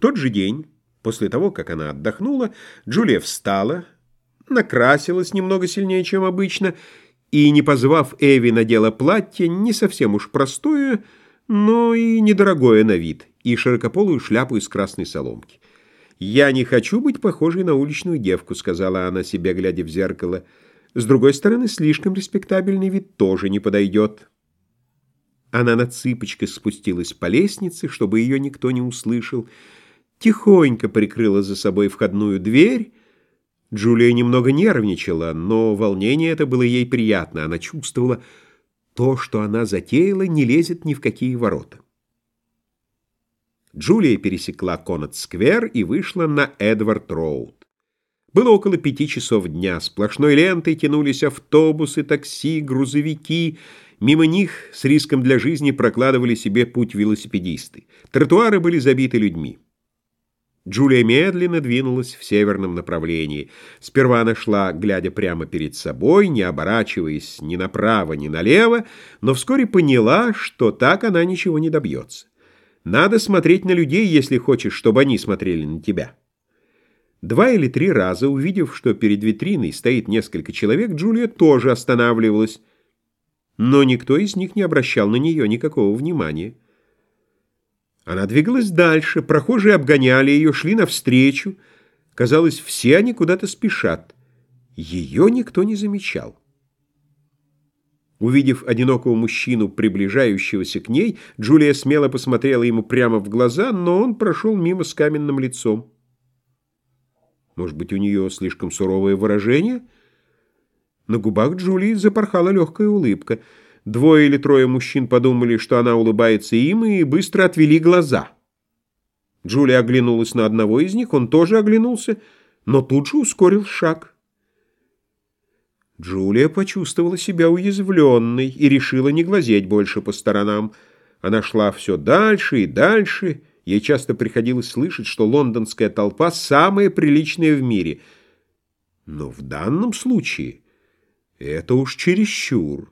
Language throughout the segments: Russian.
Тот же день, после того, как она отдохнула, Джулия встала, накрасилась немного сильнее, чем обычно, и, не позвав Эви, надела платье не совсем уж простое, но и недорогое на вид, и широкополую шляпу из красной соломки. «Я не хочу быть похожей на уличную девку», — сказала она себе, глядя в зеркало. «С другой стороны, слишком респектабельный вид тоже не подойдет». Она на цыпочках спустилась по лестнице, чтобы ее никто не услышал, тихонько прикрыла за собой входную дверь. Джулия немного нервничала, но волнение это было ей приятно. Она чувствовала, то, что она затеяла, не лезет ни в какие ворота. Джулия пересекла Коннет-сквер и вышла на Эдвард-роуд. Было около пяти часов дня. Сплошной лентой тянулись автобусы, такси, грузовики. Мимо них с риском для жизни прокладывали себе путь велосипедисты. Тротуары были забиты людьми. Джулия медленно двинулась в северном направлении. Сперва она шла, глядя прямо перед собой, не оборачиваясь ни направо, ни налево, но вскоре поняла, что так она ничего не добьется. Надо смотреть на людей, если хочешь, чтобы они смотрели на тебя. Два или три раза, увидев, что перед витриной стоит несколько человек, Джулия тоже останавливалась, но никто из них не обращал на нее никакого внимания. Она двигалась дальше, прохожие обгоняли ее, шли навстречу. Казалось, все они куда-то спешат. Ее никто не замечал. Увидев одинокого мужчину, приближающегося к ней, Джулия смело посмотрела ему прямо в глаза, но он прошел мимо с каменным лицом. Может быть, у нее слишком суровое выражение? На губах Джулии запорхала легкая улыбка. Двое или трое мужчин подумали, что она улыбается им, и быстро отвели глаза. Джулия оглянулась на одного из них, он тоже оглянулся, но тут же ускорил шаг. Джулия почувствовала себя уязвленной и решила не глазеть больше по сторонам. Она шла все дальше и дальше. Ей часто приходилось слышать, что лондонская толпа самая приличная в мире. Но в данном случае это уж чересчур.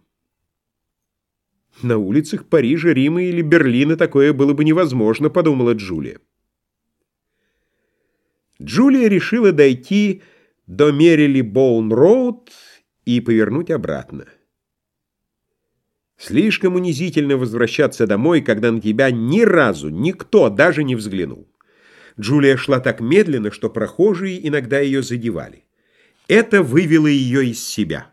На улицах Парижа, Рима или Берлина такое было бы невозможно, подумала Джулия. Джулия решила дойти до Мерили Боун-Роуд и повернуть обратно. Слишком унизительно возвращаться домой, когда на тебя ни разу никто даже не взглянул. Джулия шла так медленно, что прохожие иногда ее задевали. Это вывело ее из себя.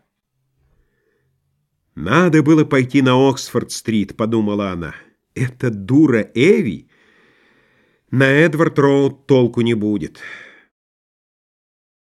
«Надо было пойти на Оксфорд-стрит», — подумала она. «Эта дура Эви на Эдвард-Роуд толку не будет».